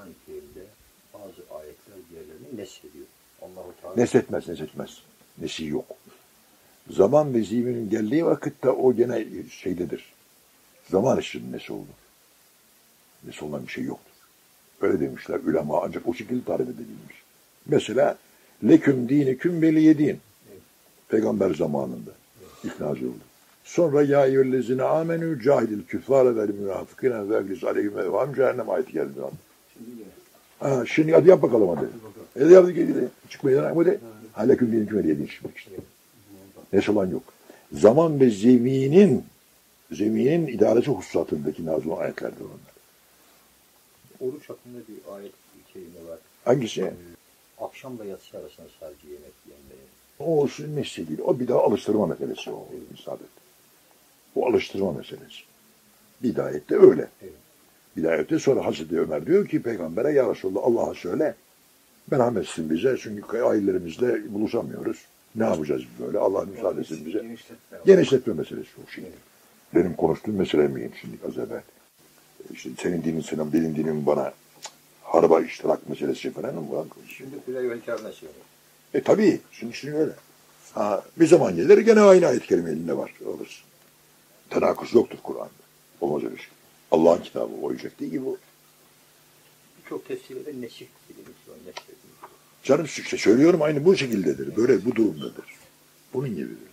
Kur'an-ı Kerim'de bazı ayetler diğerlerini nesrediyor. Allah-u Teala Nesretmez, nesretmez. Nesi yok. Zaman ve zihnin geldiği vakitte o gene şeydedir. Zaman ışığının nesi olur. Nesi olan bir şey yoktur. Öyle demişler ulema ancak o şekilde tarif edilmiş. Mesela leküm diniküm veliyedin. Peygamber zamanında nazil oldu. Sonra ya eyyühellezine amenü cahilil küffâre vel münafıkîne ve eglis aleyhim ve cehennem ayeti geldi. Ha, şimdi hadi yap bakalım hadi. Hadi yap hadi. Çıkmayın hadi. Haleküm diniküm veliyedin şimdi işte. Nesi olan yok. Zaman ve zeminin zeminin idaresi hususatındaki olan ayetlerdir onlar. oruç hakkında bir ayet bir kelime var. Hangisi? Akşamla yatsı arasında sadece yemek yenmeyi. O nesli değil. O bir daha alıştırma meselesi o. Müsaade et. O alıştırma meselesi. Bidayette öyle. Evet. Bidayette sonra Hazreti Ömer diyor ki peygambere ya Resulallah Allah'a söyle. Merhamet etsin bize çünkü ailelerimize buluşamıyoruz. Ne yapacağız böyle? Allah müsaade etsin bize. Genişletme. Meselesi o şimdi. Benim konuştuğum mesele miyim şimdi az evvel? İşte senin dinin senin, benim dinim bana harba iştirak meselesi falan mı? Şimdi Kuley ve Kârına söylüyor. E tabii. Şimdi, şimdi öyle. Ha, bir zaman gelir gene aynı ayet kelime elinde var. Alırsın. Tenakuz yoktur Kur'an'da. Olmaz öyle şey. Allah'ın kitabı oyacak değil ki bu. Birçok tefsirde neşih kelimesi var. Neşih. Canım işte söylüyorum aynı bu şekildedir. Böyle bu durumdadır. Bunun gibidir.